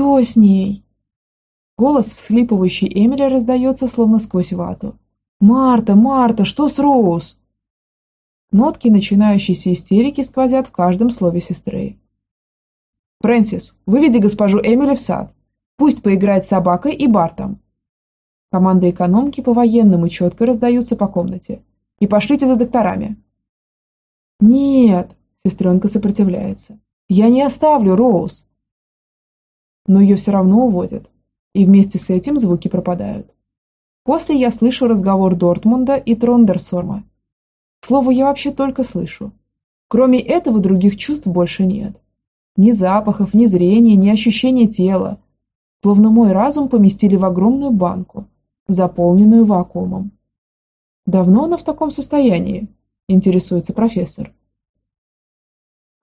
Что с ней?» Голос всхлипывающей Эмили раздается словно сквозь вату. «Марта, Марта, что с Роуз?» Нотки начинающейся истерики сквозят в каждом слове сестры. «Фрэнсис, выведи госпожу Эмили в сад. Пусть поиграет с собакой и Бартом». Команды экономки по-военному четко раздаются по комнате. «И пошлите за докторами». «Нет», – сестренка сопротивляется. «Я не оставлю Роуз». Но ее все равно уводят. И вместе с этим звуки пропадают. После я слышу разговор Дортмунда и Трондерсорма к я вообще только слышу. Кроме этого других чувств больше нет. Ни запахов, ни зрения, ни ощущения тела. Словно мой разум поместили в огромную банку, заполненную вакуумом. Давно она в таком состоянии? Интересуется профессор.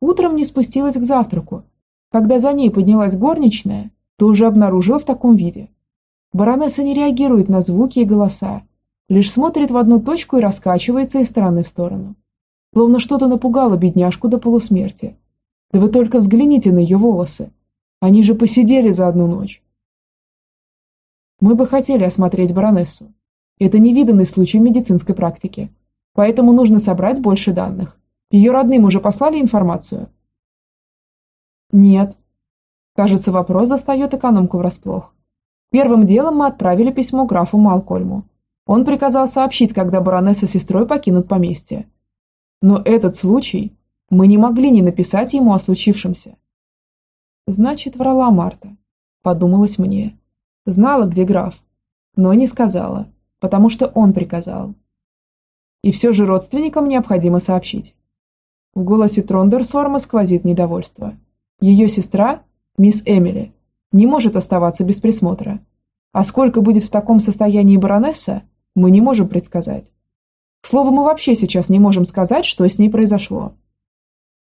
Утром не спустилась к завтраку. Когда за ней поднялась горничная, то уже обнаружила в таком виде. Баронесса не реагирует на звуки и голоса, лишь смотрит в одну точку и раскачивается из стороны в сторону. Словно что-то напугало бедняжку до полусмерти. Да вы только взгляните на ее волосы. Они же посидели за одну ночь. Мы бы хотели осмотреть баронессу. Это невиданный случай в медицинской практике. Поэтому нужно собрать больше данных. Ее родным уже послали информацию? Нет. Кажется, вопрос застает экономку врасплох. Первым делом мы отправили письмо графу Малкольму. Он приказал сообщить, когда баронесса с сестрой покинут поместье. Но этот случай мы не могли не написать ему о случившемся. Значит, врала Марта, подумалось мне. Знала, где граф, но не сказала, потому что он приказал. И все же родственникам необходимо сообщить. В голосе Трондерсорма сквозит недовольство. Ее сестра, мисс Эмили, не может оставаться без присмотра. А сколько будет в таком состоянии баронесса, мы не можем предсказать. К слову, мы вообще сейчас не можем сказать, что с ней произошло.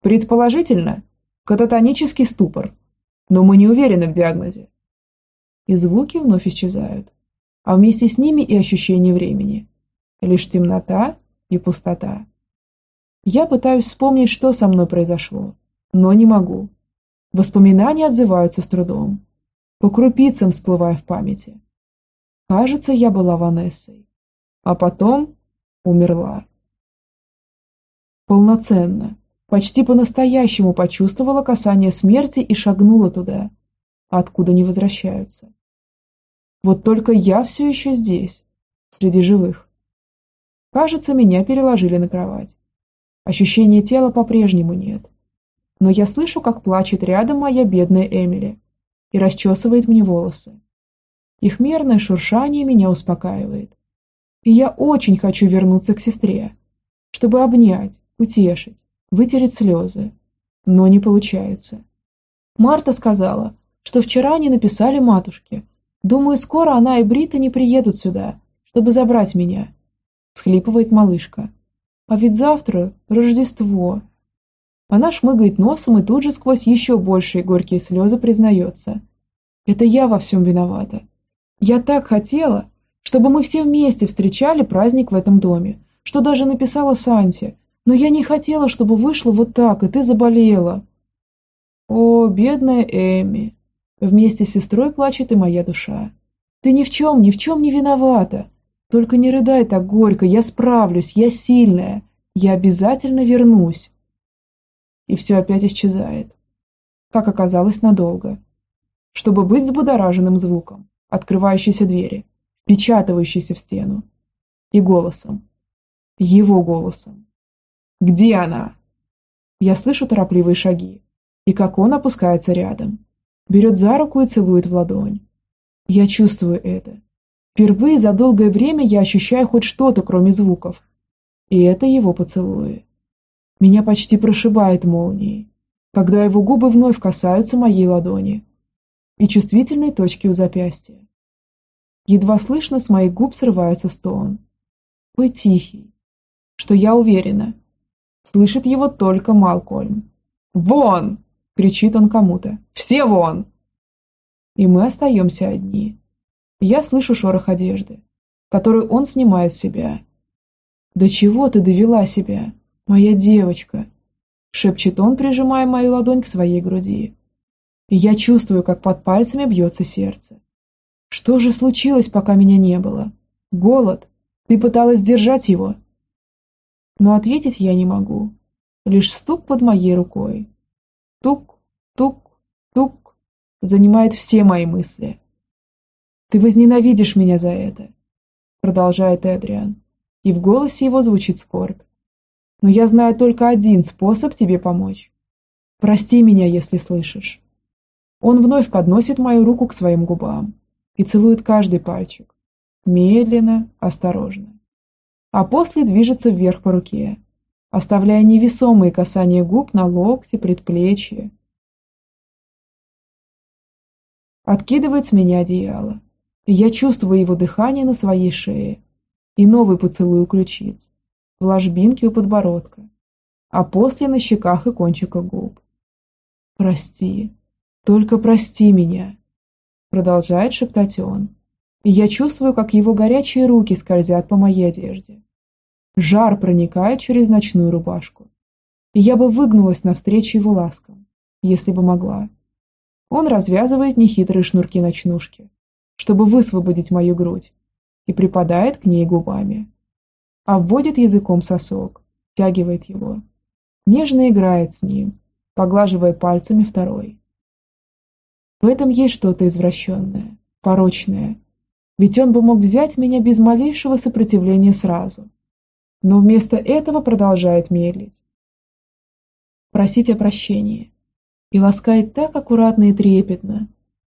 Предположительно, кататонический ступор, но мы не уверены в диагнозе. И звуки вновь исчезают, а вместе с ними и ощущение времени. Лишь темнота и пустота. Я пытаюсь вспомнить, что со мной произошло, но не могу. Воспоминания отзываются с трудом. По крупицам всплывая в памяти. Кажется, я была Ванессой а потом умерла. Полноценно, почти по-настоящему почувствовала касание смерти и шагнула туда, откуда не возвращаются. Вот только я все еще здесь, среди живых. Кажется, меня переложили на кровать. Ощущения тела по-прежнему нет. Но я слышу, как плачет рядом моя бедная Эмили и расчесывает мне волосы. Их мерное шуршание меня успокаивает. И я очень хочу вернуться к сестре, чтобы обнять, утешить, вытереть слезы. Но не получается. Марта сказала, что вчера они написали матушке. Думаю, скоро она и Брита не приедут сюда, чтобы забрать меня. Схлипывает малышка. А ведь завтра Рождество. Она шмыгает носом и тут же сквозь еще большие горькие слезы признается. Это я во всем виновата. Я так хотела, чтобы мы все вместе встречали праздник в этом доме, что даже написала Санте, но я не хотела, чтобы вышло вот так, и ты заболела. О, бедная Эми. Вместе с сестрой плачет и моя душа. Ты ни в чем, ни в чем не виновата. Только не рыдай так горько, я справлюсь, я сильная. Я обязательно вернусь. И все опять исчезает. Как оказалось, надолго. Чтобы быть взбудораженным звуком, открывающейся двери, впечатывающийся в стену. И голосом. Его голосом. «Где она?» Я слышу торопливые шаги, и как он опускается рядом, берет за руку и целует в ладонь. Я чувствую это. Впервые за долгое время я ощущаю хоть что-то, кроме звуков. И это его поцелуи. Меня почти прошибает молнией, когда его губы вновь касаются моей ладони и чувствительной точки у запястья. Едва слышно с моих губ срывается стон. Такой тихий, что я уверена. Слышит его только Малкольм. «Вон!» – кричит он кому-то. «Все вон!» И мы остаемся одни. Я слышу шорох одежды, которую он снимает с себя. «До чего ты довела себя, моя девочка?» – шепчет он, прижимая мою ладонь к своей груди. и я чувствую, как под пальцами бьется сердце. Что же случилось, пока меня не было? Голод? Ты пыталась держать его? Но ответить я не могу. Лишь стук под моей рукой. Тук, тук, тук занимает все мои мысли. Ты возненавидишь меня за это, продолжает Эдриан, и в голосе его звучит скорбь. Но я знаю только один способ тебе помочь. Прости меня, если слышишь. Он вновь подносит мою руку к своим губам и целует каждый пальчик. Медленно, осторожно. А после движется вверх по руке, оставляя невесомые касания губ на локте, предплечье. Откидывает с меня одеяло, и я чувствую его дыхание на своей шее и новый поцелуй ключиц, в ложбинке у подбородка, а после на щеках и кончиках губ. «Прости, только прости меня», продолжает шептать он. И я чувствую, как его горячие руки скользят по моей одежде. Жар проникает через ночную рубашку. И я бы выгнулась навстречу его ласкам, если бы могла. Он развязывает нехитрые шнурки ночнушки, чтобы высвободить мою грудь, и припадает к ней губами. Обводит языком сосок, тягивает его. Нежно играет с ним, поглаживая пальцами второй. В этом есть что-то извращенное, порочное. Ведь он бы мог взять меня без малейшего сопротивления сразу. Но вместо этого продолжает медлить. Просить о прощении. И ласкает так аккуратно и трепетно,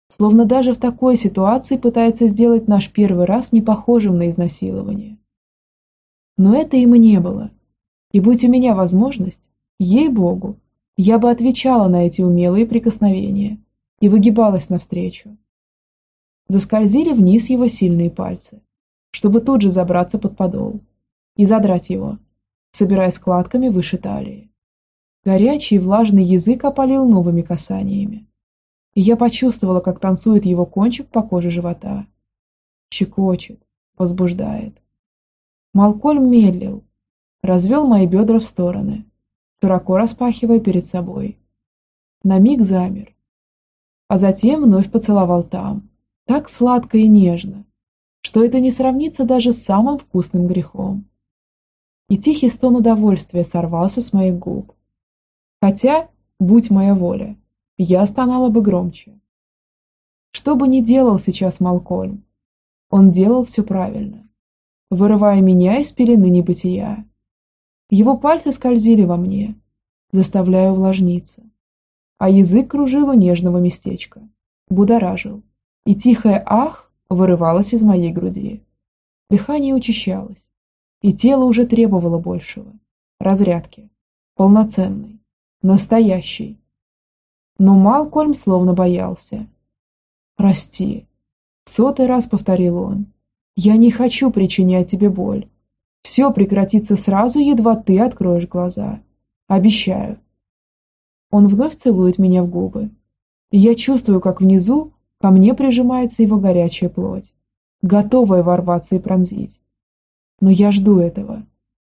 словно даже в такой ситуации пытается сделать наш первый раз не похожим на изнасилование. Но это им и не было. И будь у меня возможность, ей-богу, я бы отвечала на эти умелые прикосновения и выгибалась навстречу. Заскользили вниз его сильные пальцы, чтобы тут же забраться под подол и задрать его, собирая складками выше талии. Горячий влажный язык опалил новыми касаниями, и я почувствовала, как танцует его кончик по коже живота. Щекочет, возбуждает. Малкольм медлил, развел мои бедра в стороны, широко распахивая перед собой. На миг замер, а затем вновь поцеловал там, так сладко и нежно, что это не сравнится даже с самым вкусным грехом. И тихий стон удовольствия сорвался с моих губ. Хотя, будь моя воля, я стонала бы громче. Что бы ни делал сейчас Малкольм, он делал все правильно, вырывая меня из пелены небытия. Его пальцы скользили во мне, заставляя увлажниться, а язык кружил у нежного местечка, будоражил, и тихое «ах» вырывалось из моей груди. Дыхание учащалось, и тело уже требовало большего, разрядки, полноценной, настоящей. Но Малкольм словно боялся. «Прости», — сотый раз повторил он, — «я не хочу причинять тебе боль, все прекратится сразу, едва ты откроешь глаза. Обещаю. Он вновь целует меня в губы. Я чувствую, как внизу ко мне прижимается его горячая плоть, готовая ворваться и пронзить. Но я жду этого.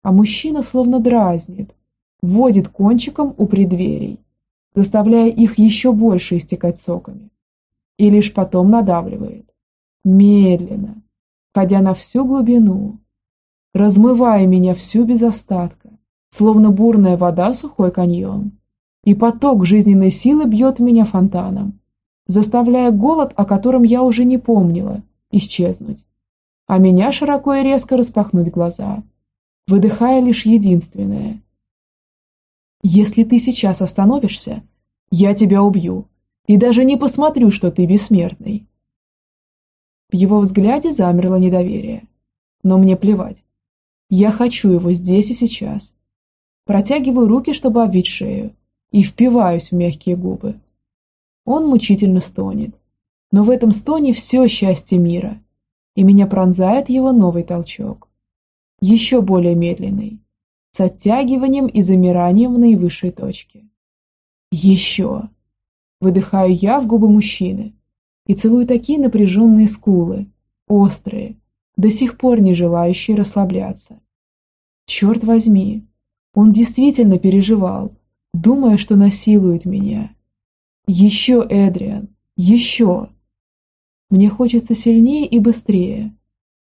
А мужчина словно дразнит, водит кончиком у преддверий, заставляя их еще больше истекать соками. И лишь потом надавливает. Медленно, ходя на всю глубину, размывая меня всю без остатка, словно бурная вода сухой каньон. И поток жизненной силы бьет меня фонтаном, заставляя голод, о котором я уже не помнила, исчезнуть, а меня широко и резко распахнуть глаза, выдыхая лишь единственное. «Если ты сейчас остановишься, я тебя убью и даже не посмотрю, что ты бессмертный». В его взгляде замерло недоверие, но мне плевать. Я хочу его здесь и сейчас. Протягиваю руки, чтобы обвить шею, и впиваюсь в мягкие губы. Он мучительно стонет, но в этом стоне все счастье мира, и меня пронзает его новый толчок. Еще более медленный, с оттягиванием и замиранием в наивысшей точке. Еще. Выдыхаю я в губы мужчины и целую такие напряженные скулы, острые, до сих пор не желающие расслабляться. Черт возьми, он действительно переживал, думая, что насилует меня. Еще, Эдриан, еще. Мне хочется сильнее и быстрее,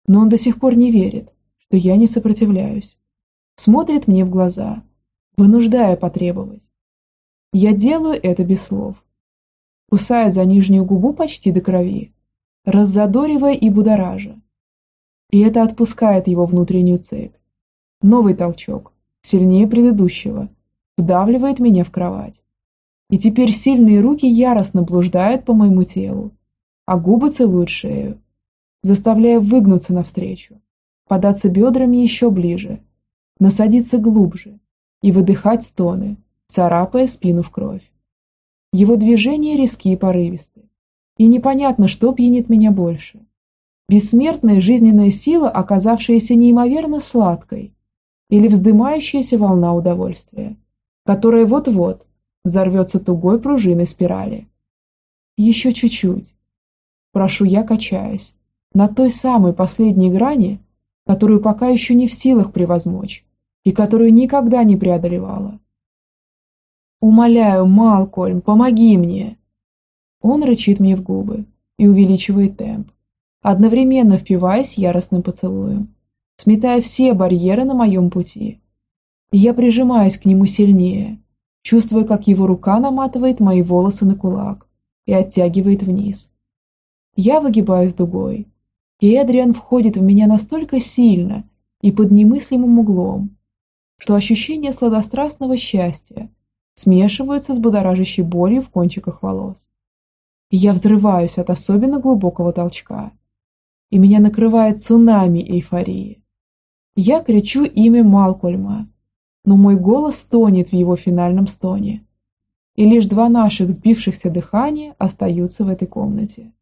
но он до сих пор не верит, что я не сопротивляюсь. Смотрит мне в глаза, вынуждая потребовать. Я делаю это без слов. Кусая за нижнюю губу почти до крови, раззадоривая и будоража. И это отпускает его внутреннюю цепь. Новый толчок, сильнее предыдущего, вдавливает меня в кровать. И теперь сильные руки яростно блуждают по моему телу, а губы целуют шею, заставляя выгнуться навстречу, податься бедрами еще ближе, насадиться глубже и выдыхать стоны, царапая спину в кровь. Его движения резки и порывисты, и непонятно, что пьянит меня больше. Бессмертная жизненная сила, оказавшаяся неимоверно сладкой, или вздымающаяся волна удовольствия, которая вот-вот взорвется тугой пружиной спирали. Еще чуть-чуть. Прошу я, качаясь, на той самой последней грани, которую пока еще не в силах превозмочь и которую никогда не преодолевала. «Умоляю, Малкольм, помоги мне!» Он рычит мне в губы и увеличивает темп, одновременно впиваясь яростным поцелуем, сметая все барьеры на моем пути. Я прижимаюсь к нему сильнее, чувствуя, как его рука наматывает мои волосы на кулак и оттягивает вниз. Я выгибаюсь дугой, и Эдриан входит в меня настолько сильно и под немыслимым углом, что ощущения сладострастного счастья смешиваются с будоражащей болью в кончиках волос. Я взрываюсь от особенно глубокого толчка, и меня накрывает цунами эйфории. Я кричу имя Малкольма, но мой голос тонет в его финальном стоне, и лишь два наших сбившихся дыхания остаются в этой комнате.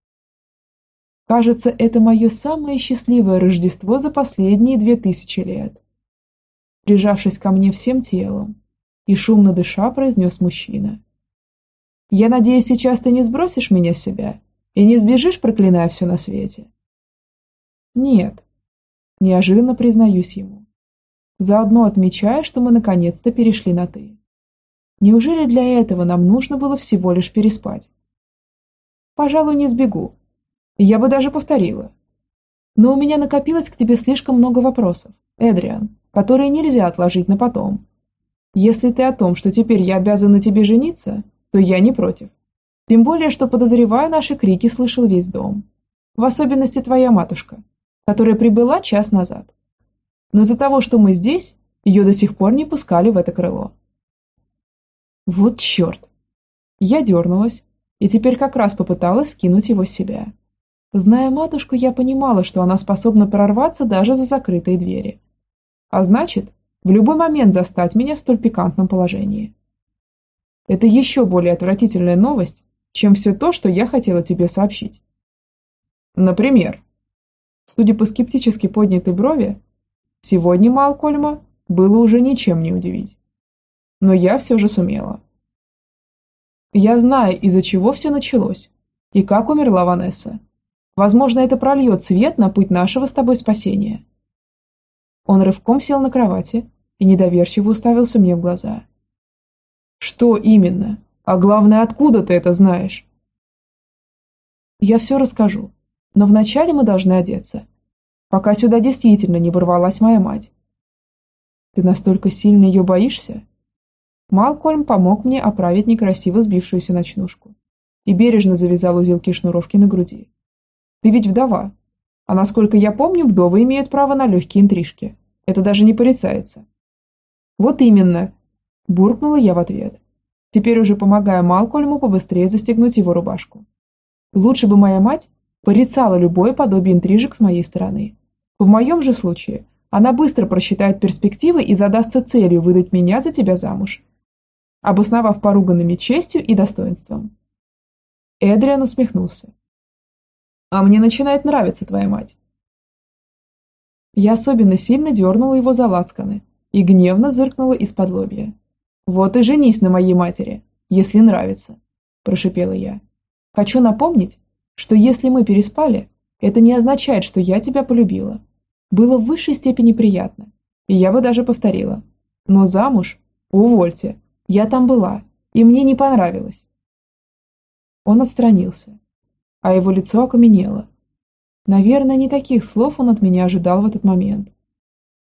Кажется, это мое самое счастливое Рождество за последние две тысячи лет. Прижавшись ко мне всем телом и шумно дыша, произнес мужчина. «Я надеюсь, сейчас ты не сбросишь меня с себя и не сбежишь, проклиная все на свете?» «Нет», – неожиданно признаюсь ему, заодно отмечая, что мы наконец-то перешли на «ты». Неужели для этого нам нужно было всего лишь переспать? «Пожалуй, не сбегу», я бы даже повторила. Но у меня накопилось к тебе слишком много вопросов, Эдриан, которые нельзя отложить на потом. Если ты о том, что теперь я обязана тебе жениться, то я не против. Тем более, что, подозреваю, наши крики слышал весь дом. В особенности твоя матушка, которая прибыла час назад. Но из-за того, что мы здесь, ее до сих пор не пускали в это крыло. Вот черт! Я дернулась, и теперь как раз попыталась скинуть его с себя. Зная матушку, я понимала, что она способна прорваться даже за закрытые двери. А значит, в любой момент застать меня в столь пикантном положении. Это еще более отвратительная новость, чем все то, что я хотела тебе сообщить. Например, судя по скептически поднятой брови, сегодня Малкольма было уже ничем не удивить. Но я все же сумела. Я знаю, из-за чего все началось, и как умерла Ванесса. Возможно, это прольет свет на путь нашего с тобой спасения. Он рывком сел на кровати и недоверчиво уставился мне в глаза. Что именно? А главное, откуда ты это знаешь? Я все расскажу, но вначале мы должны одеться, пока сюда действительно не ворвалась моя мать. Ты настолько сильно ее боишься? Малкольм помог мне оправить некрасиво сбившуюся ночнушку и бережно завязал узелки шнуровки на груди. Ты ведь вдова. А насколько я помню, вдовы имеют право на легкие интрижки. Это даже не порицается. Вот именно. Буркнула я в ответ. Теперь уже помогая Малкольму побыстрее застегнуть его рубашку. Лучше бы моя мать порицала любое подобие интрижек с моей стороны. В моем же случае она быстро просчитает перспективы и задастся целью выдать меня за тебя замуж, обосновав поруганными честью и достоинством. Эдриан усмехнулся. А мне начинает нравиться твоя мать. Я особенно сильно дернула его за лацканы и гневно зыркнула из-под лобья. «Вот и женись на моей матери, если нравится», – прошипела я. «Хочу напомнить, что если мы переспали, это не означает, что я тебя полюбила. Было в высшей степени приятно, и я бы даже повторила. Но замуж? Увольте, я там была, и мне не понравилось. Он отстранился, а его лицо окаменело. Наверное, не таких слов он от меня ожидал в этот момент.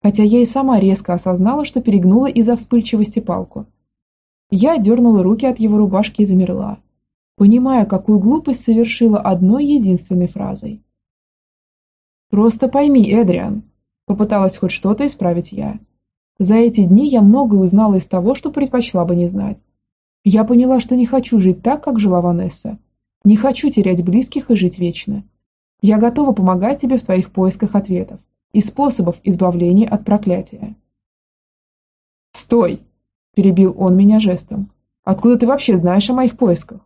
Хотя я и сама резко осознала, что перегнула из-за вспыльчивости палку. Я дернула руки от его рубашки и замерла, понимая, какую глупость совершила одной единственной фразой. «Просто пойми, Эдриан», – попыталась хоть что-то исправить я. За эти дни я многое узнала из того, что предпочла бы не знать. Я поняла, что не хочу жить так, как жила Ванесса. Не хочу терять близких и жить вечно. Я готова помогать тебе в твоих поисках ответов и способов избавления от проклятия. «Стой!» – перебил он меня жестом. «Откуда ты вообще знаешь о моих поисках?»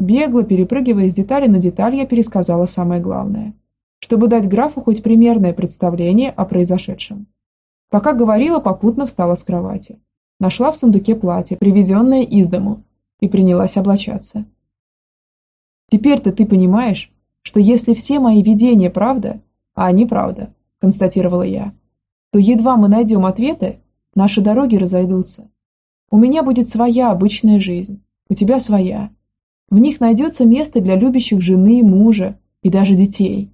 Бегло, перепрыгивая с детали на деталь, я пересказала самое главное, чтобы дать графу хоть примерное представление о произошедшем. Пока говорила, попутно встала с кровати. Нашла в сундуке платье, привезенное из дому, и принялась облачаться. «Теперь-то ты понимаешь, что если все мои видения правда, а они правда», – констатировала я, то едва мы найдем ответы, наши дороги разойдутся. У меня будет своя обычная жизнь, у тебя своя. В них найдется место для любящих жены, мужа и даже детей.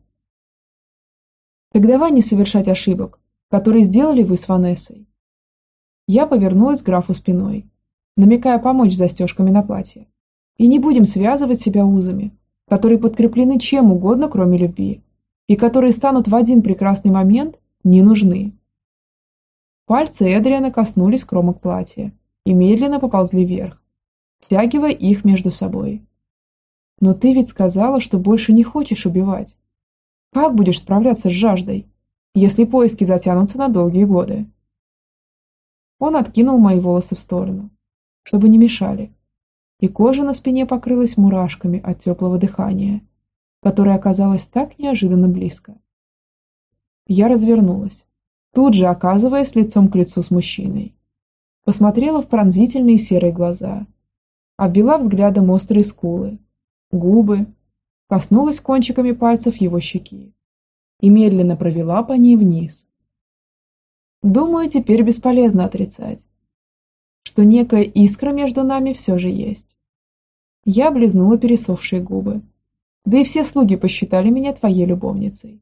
Так давай не совершать ошибок, которые сделали вы с Ванессой. Я повернулась к графу спиной, намекая помочь застежками на платье. И не будем связывать себя узами, которые подкреплены чем угодно, кроме любви, и которые станут в один прекрасный момент не нужны. Пальцы Эдриана коснулись кромок платья и медленно поползли вверх, стягивая их между собой. «Но ты ведь сказала, что больше не хочешь убивать. Как будешь справляться с жаждой?» если поиски затянутся на долгие годы. Он откинул мои волосы в сторону, чтобы не мешали, и кожа на спине покрылась мурашками от теплого дыхания, которое оказалось так неожиданно близко. Я развернулась, тут же оказываясь лицом к лицу с мужчиной. Посмотрела в пронзительные серые глаза, обвела взглядом острые скулы, губы, коснулась кончиками пальцев его щеки и медленно провела по ней вниз. Думаю, теперь бесполезно отрицать, что некая искра между нами все же есть. Я облизнула пересохшие губы. Да и все слуги посчитали меня твоей любовницей.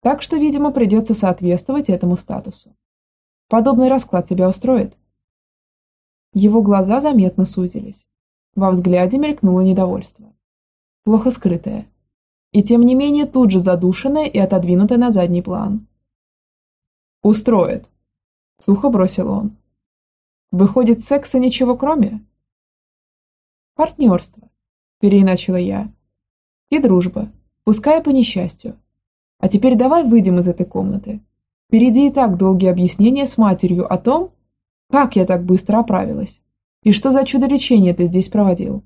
Так что, видимо, придется соответствовать этому статусу. Подобный расклад тебя устроит? Его глаза заметно сузились. Во взгляде мелькнуло недовольство. Плохо скрытое, и тем не менее тут же задушенная и отодвинутая на задний план. «Устроит», – сухо бросил он. «Выходит, секса ничего кроме?» «Партнерство», – переиначила я. «И дружба, пускай по несчастью. А теперь давай выйдем из этой комнаты. Впереди и так долгие объяснения с матерью о том, как я так быстро оправилась, и что за чудо лечения ты здесь проводил».